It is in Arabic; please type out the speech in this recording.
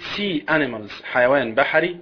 sea animals حيوان بحري